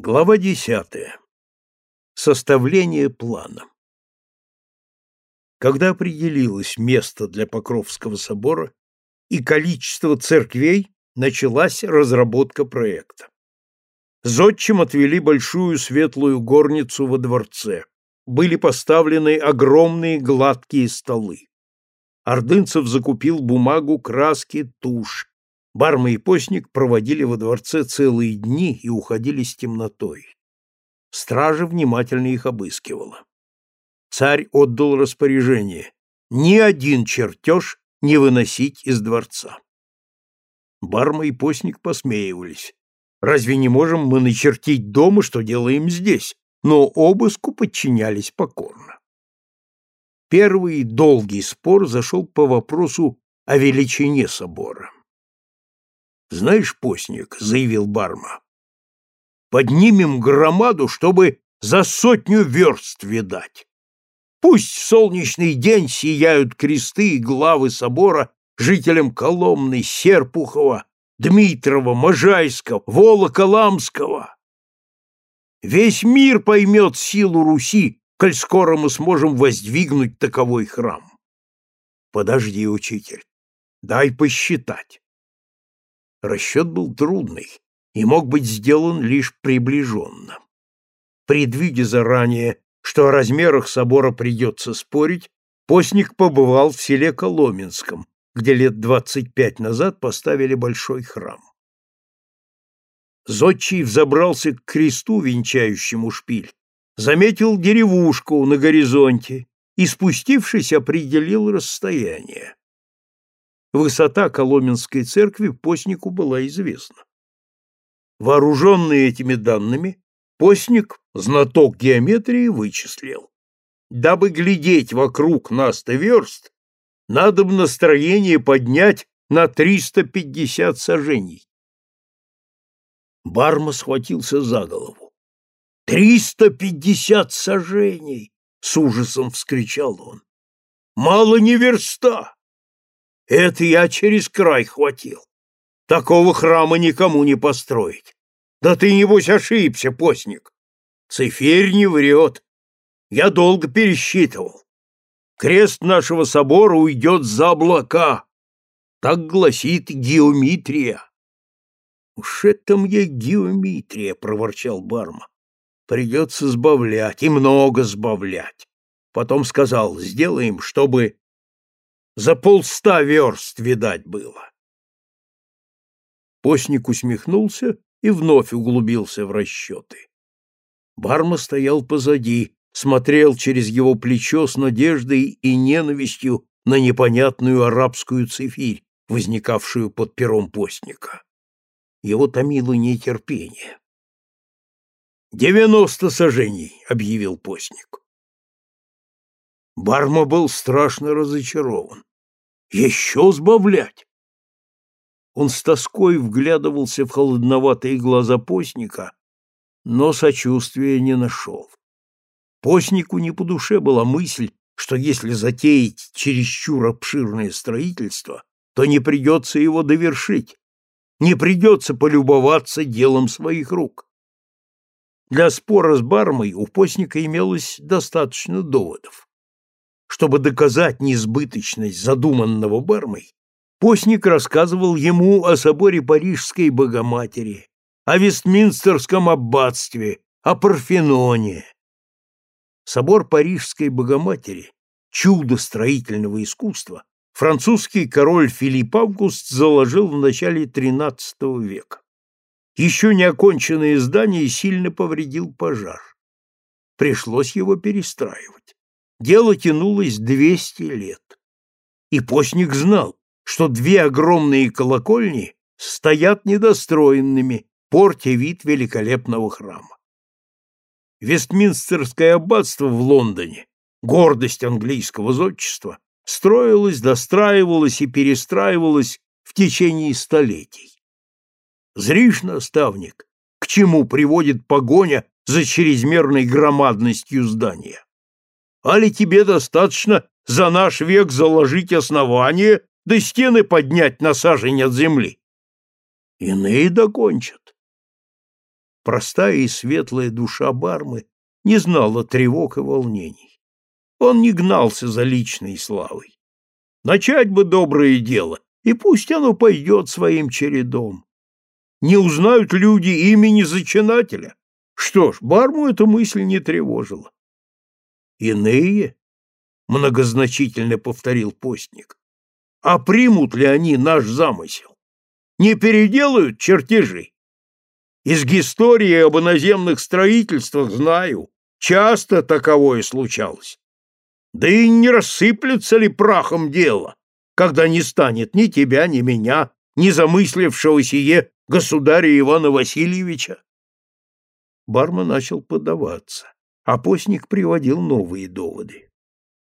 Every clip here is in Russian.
Глава десятая. Составление плана. Когда определилось место для Покровского собора и количество церквей, началась разработка проекта. Зодчим отвели большую светлую горницу во дворце. Были поставлены огромные гладкие столы. Ордынцев закупил бумагу, краски, тушь, Барма и постник проводили во дворце целые дни и уходили с темнотой. Стража внимательно их обыскивала. Царь отдал распоряжение ни один чертеж не выносить из дворца. Барма и постник посмеивались. Разве не можем мы начертить дома, что делаем здесь? Но обыску подчинялись покорно. Первый долгий спор зашел по вопросу о величине собора. Знаешь, постник, заявил Барма, поднимем громаду, чтобы за сотню верст видать. Пусть в солнечный день сияют кресты и главы собора жителям Коломны, Серпухова, Дмитрова, Можайска, Волоколамского. Весь мир поймет силу Руси, коль скоро мы сможем воздвигнуть таковой храм. Подожди, учитель, дай посчитать. Расчет был трудный и мог быть сделан лишь приближенно. Предвидя заранее, что о размерах собора придется спорить, постник побывал в селе Коломенском, где лет двадцать пять назад поставили большой храм. Зодчий взобрался к кресту, венчающему шпиль, заметил деревушку на горизонте и, спустившись, определил расстояние. Высота Коломенской церкви постнику была известна. Вооруженный этими данными, постник, знаток геометрии, вычислил. Дабы глядеть вокруг на сто верст, надо бы настроение поднять на 350 сажений. Барма схватился за голову. «Триста пятьдесят сажений!» — с ужасом вскричал он. «Мало не верста! Это я через край хватил. Такого храма никому не построить. Да ты, небось, ошибся, постник. Циферь не врет. Я долго пересчитывал. Крест нашего собора уйдет за облака. Так гласит геометрия. Уж это мне геометрия, проворчал Барма. Придется сбавлять, и много сбавлять. Потом сказал, сделаем, чтобы за полста верст, видать, было. Постник усмехнулся и вновь углубился в расчеты. Барма стоял позади, смотрел через его плечо с надеждой и ненавистью на непонятную арабскую цифирь, возникавшую под пером постника. Его томило нетерпение. «Девяносто сажений», — объявил постник. Барма был страшно разочарован. Еще сбавлять? Он с тоской вглядывался в холодноватые глаза постника, но сочувствия не нашел. Постнику не по душе была мысль, что если затеять чересчур обширное строительство, то не придется его довершить, не придется полюбоваться делом своих рук. Для спора с Бармой у постника имелось достаточно доводов. Чтобы доказать несбыточность задуманного Бармой, постник рассказывал ему о соборе Парижской Богоматери, о Вестминстерском аббатстве, о Парфеноне. Собор Парижской Богоматери, чудо строительного искусства, французский король Филипп Август заложил в начале XIII века. Еще не оконченное здание сильно повредил пожар. Пришлось его перестраивать. Дело тянулось двести лет. И постник знал, что две огромные колокольни стоят недостроенными, портя вид великолепного храма. Вестминстерское аббатство в Лондоне, гордость английского зодчества, строилось, достраивалось и перестраивалось в течение столетий. Зришь, наставник, к чему приводит погоня за чрезмерной громадностью здания? Али тебе достаточно за наш век заложить основание, да стены поднять на сажень от земли? Иные докончат. простая и светлая душа Бармы не знала тревог и волнений. Он не гнался за личной славой. Начать бы доброе дело, и пусть оно пойдет своим чередом. Не узнают люди имени зачинателя. Что ж, Барму эта мысль не тревожила. Иные, многозначительно повторил постник, а примут ли они наш замысел? Не переделают чертежи? Из истории об иноземных строительствах знаю, часто таковое случалось. Да и не рассыплется ли прахом дело, когда не станет ни тебя, ни меня, ни замыслившего сие государя Ивана Васильевича? Барма начал подаваться, постник приводил новые доводы.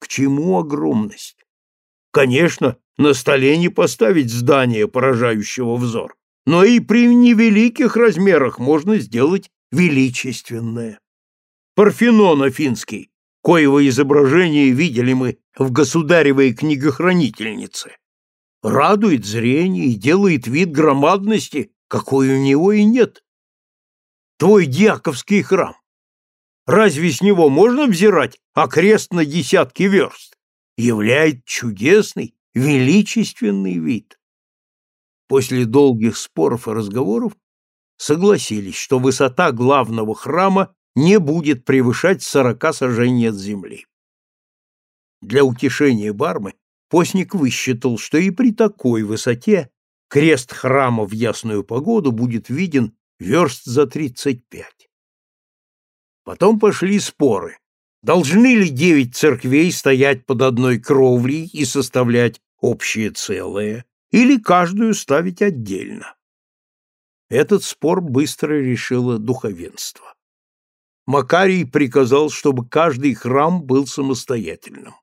К чему огромность? Конечно, на столе не поставить здание, поражающего взор, но и при невеликих размерах можно сделать величественное. Парфенон Афинский коего изображение видели мы в государевой книгохранительнице. Радует зрение и делает вид громадности, какой у него и нет. Твой дьяковский храм. Разве с него можно взирать окрест на десятки верст? Являет чудесный, величественный вид. После долгих споров и разговоров согласились, что высота главного храма не будет превышать сорока сажений от земли. Для утешения Бармы постник высчитал, что и при такой высоте крест храма в ясную погоду будет виден верст за тридцать пять. Потом пошли споры. Должны ли девять церквей стоять под одной кровлей и составлять общее целое, или каждую ставить отдельно? Этот спор быстро решило духовенство. Макарий приказал, чтобы каждый храм был самостоятельным.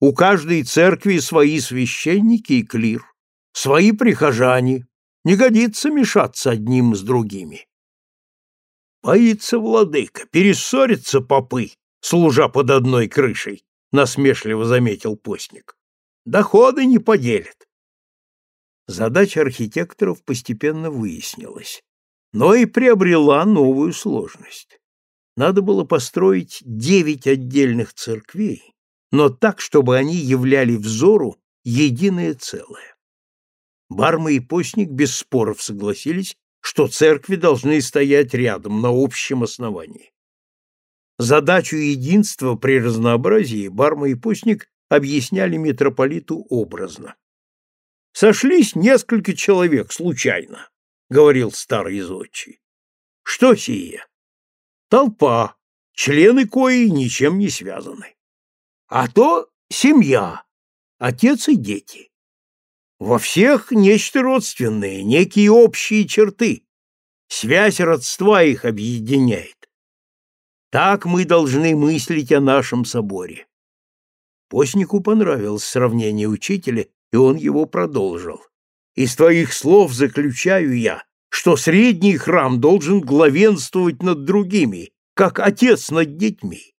У каждой церкви свои священники и клир, свои прихожане. Не годится мешаться одним с другими. Боится владыка, перессорятся попы, служа под одной крышей, насмешливо заметил постник. Доходы не поделят. Задача архитекторов постепенно выяснилась, но и приобрела новую сложность надо было построить девять отдельных церквей, но так, чтобы они являли взору единое целое. Барма и постник без споров согласились, что церкви должны стоять рядом на общем основании. Задачу единства при разнообразии Барма и постник объясняли митрополиту образно. «Сошлись несколько человек случайно», — говорил старый зодчий. «Что сие? толпа, члены кои ничем не связаны. А то семья, отец и дети. Во всех нечто родственное, некие общие черты. Связь родства их объединяет. Так мы должны мыслить о нашем соборе. Постнику понравилось сравнение учителя, и он его продолжил. Из твоих слов заключаю я, что средний храм должен главенствовать над другими, как отец над детьми.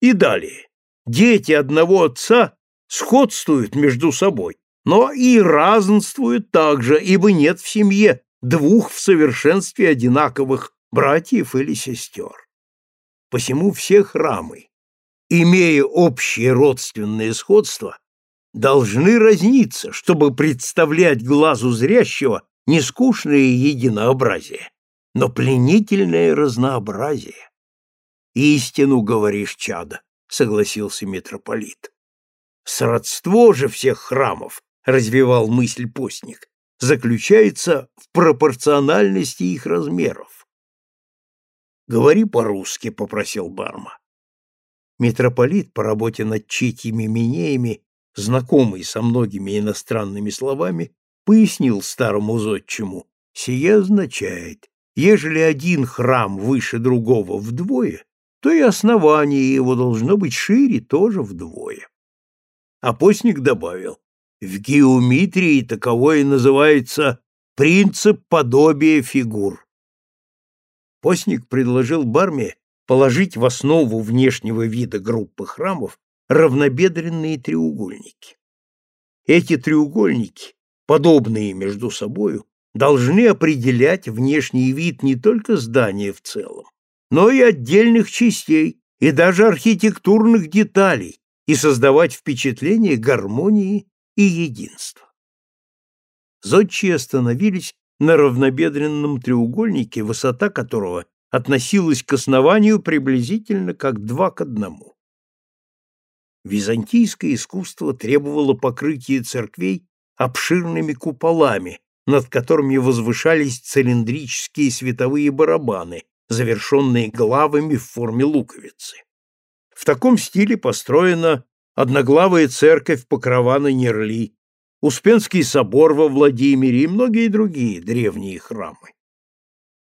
И далее. Дети одного отца сходствуют между собой, но и разнствуют также, ибо нет в семье двух в совершенстве одинаковых братьев или сестер. Посему все храмы, имея общее родственное сходство, должны разниться, чтобы представлять глазу зрящего не скучное единообразие, но пленительное разнообразие. «Истину говоришь, чада», — согласился митрополит. «Сродство же всех храмов», — развивал мысль постник, заключается в пропорциональности их размеров. «Говори по-русски», — попросил Барма. Митрополит по работе над читьями минеями, знакомый со многими иностранными словами, пояснил старому зодчему, сие означает, ежели один храм выше другого вдвое, то и основание его должно быть шире тоже вдвое. Апостник добавил, в геометрии таковое называется принцип подобия фигур. Постник предложил Барме положить в основу внешнего вида группы храмов равнобедренные треугольники. Эти треугольники подобные между собою, должны определять внешний вид не только здания в целом, но и отдельных частей и даже архитектурных деталей и создавать впечатление гармонии и единства. Зодчие остановились на равнобедренном треугольнике, высота которого относилась к основанию приблизительно как два к одному. Византийское искусство требовало покрытия церквей обширными куполами, над которыми возвышались цилиндрические световые барабаны, завершенные главами в форме луковицы. В таком стиле построена одноглавая церковь Покрова на Нерли, Успенский собор во Владимире и многие другие древние храмы.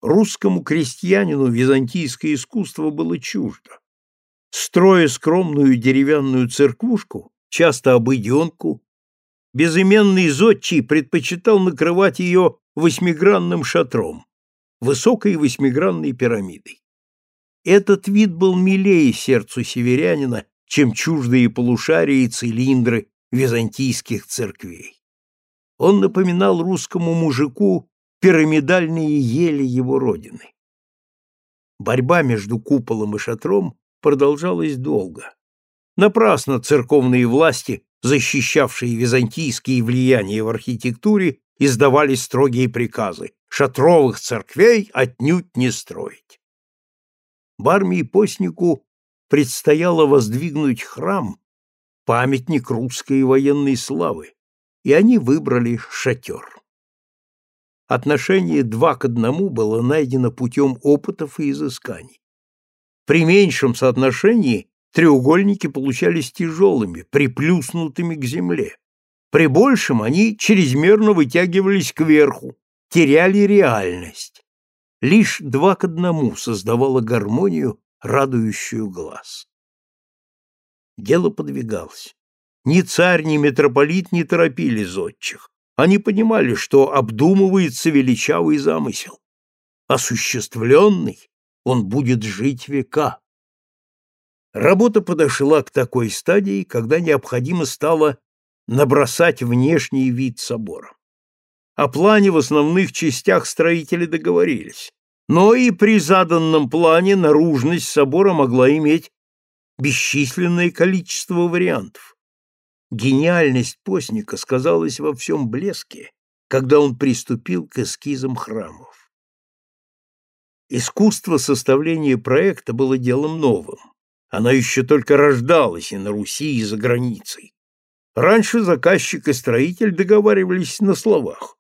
Русскому крестьянину византийское искусство было чуждо. Строя скромную деревянную церквушку, часто обыденку, безыменный зодчий предпочитал накрывать ее восьмигранным шатром, высокой восьмигранной пирамидой. Этот вид был милее сердцу северянина, чем чуждые полушария и цилиндры византийских церквей. Он напоминал русскому мужику пирамидальные ели его родины. Борьба между куполом и шатром продолжалась долго. Напрасно церковные власти защищавшие византийские влияния в архитектуре, издавали строгие приказы шатровых церквей отнюдь не строить. Барме и постнику предстояло воздвигнуть храм, памятник русской военной славы, и они выбрали шатер. Отношение два к одному было найдено путем опытов и изысканий. При меньшем соотношении треугольники получались тяжелыми, приплюснутыми к земле. При большем они чрезмерно вытягивались кверху, теряли реальность. Лишь два к одному создавало гармонию, радующую глаз. Дело подвигалось. Ни царь, ни митрополит не торопили зодчих. Они понимали, что обдумывается величавый замысел. Осуществленный он будет жить века. Работа подошла к такой стадии, когда необходимо стало набросать внешний вид собора. О плане в основных частях строители договорились, но и при заданном плане наружность собора могла иметь бесчисленное количество вариантов. Гениальность постника сказалась во всем блеске, когда он приступил к эскизам храмов. Искусство составления проекта было делом новым. Она еще только рождалась и на Руси, и за границей. Раньше заказчик и строитель договаривались на словах.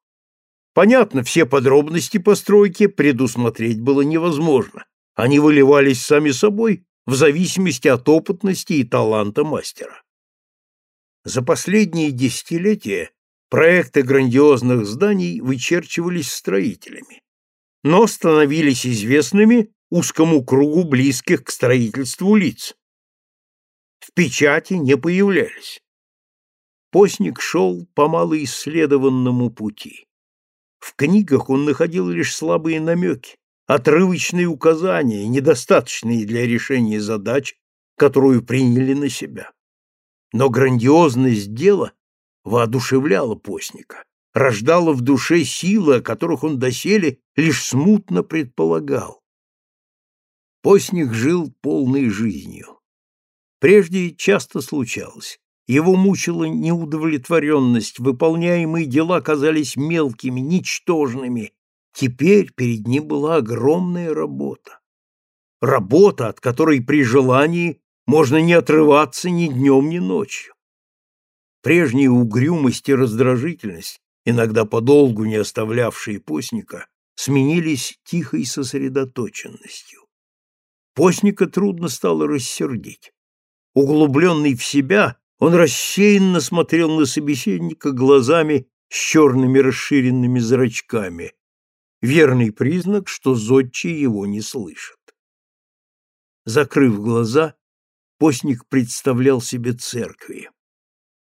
Понятно, все подробности постройки предусмотреть было невозможно. Они выливались сами собой в зависимости от опытности и таланта мастера. За последние десятилетия проекты грандиозных зданий вычерчивались строителями, но становились известными узкому кругу близких к строительству лиц. В печати не появлялись. Постник шел по малоисследованному пути. В книгах он находил лишь слабые намеки, отрывочные указания, недостаточные для решения задач, которую приняли на себя. Но грандиозность дела воодушевляла постника, рождала в душе силы, о которых он доселе лишь смутно предполагал. Постник жил полной жизнью. Прежде часто случалось. Его мучила неудовлетворенность, выполняемые дела казались мелкими, ничтожными. Теперь перед ним была огромная работа. Работа, от которой при желании можно не отрываться ни днем, ни ночью. Прежняя угрюмость и раздражительность, иногда подолгу не оставлявшие постника, сменились тихой сосредоточенностью. Постника трудно стало рассердить. Углубленный в себя, он рассеянно смотрел на собеседника глазами с черными расширенными зрачками. Верный признак, что зодчий его не слышит. Закрыв глаза, постник представлял себе церкви.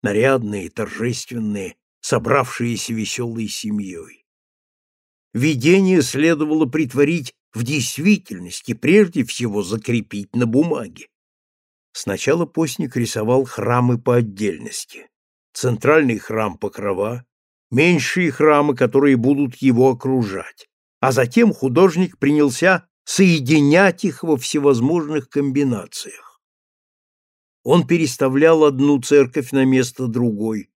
Нарядные, торжественные, собравшиеся веселой семьей. Видение следовало притворить в действительности прежде всего закрепить на бумаге. Сначала постник рисовал храмы по отдельности. Центральный храм Покрова, меньшие храмы, которые будут его окружать. А затем художник принялся соединять их во всевозможных комбинациях. Он переставлял одну церковь на место другой,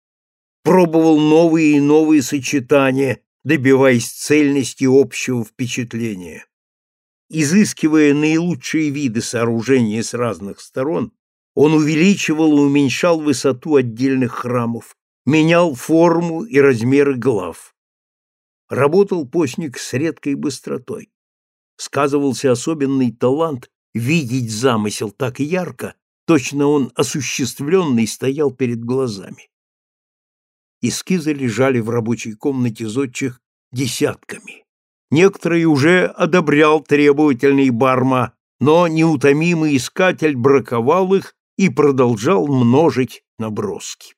пробовал новые и новые сочетания, добиваясь цельности общего впечатления. Изыскивая наилучшие виды сооружения с разных сторон, он увеличивал и уменьшал высоту отдельных храмов, менял форму и размеры глав. Работал постник с редкой быстротой. Сказывался особенный талант видеть замысел так ярко, точно он осуществленный стоял перед глазами. Эскизы лежали в рабочей комнате зодчих десятками. Некоторые уже одобрял требовательный Барма, но неутомимый искатель браковал их и продолжал множить наброски.